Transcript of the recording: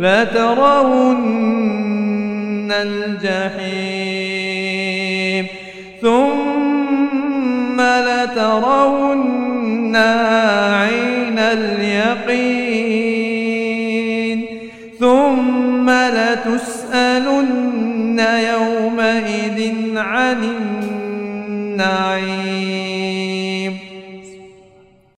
لترون الجحيم. ثم لترونها عين اليقين. ثم لتسألن يومئذ عن النعيم.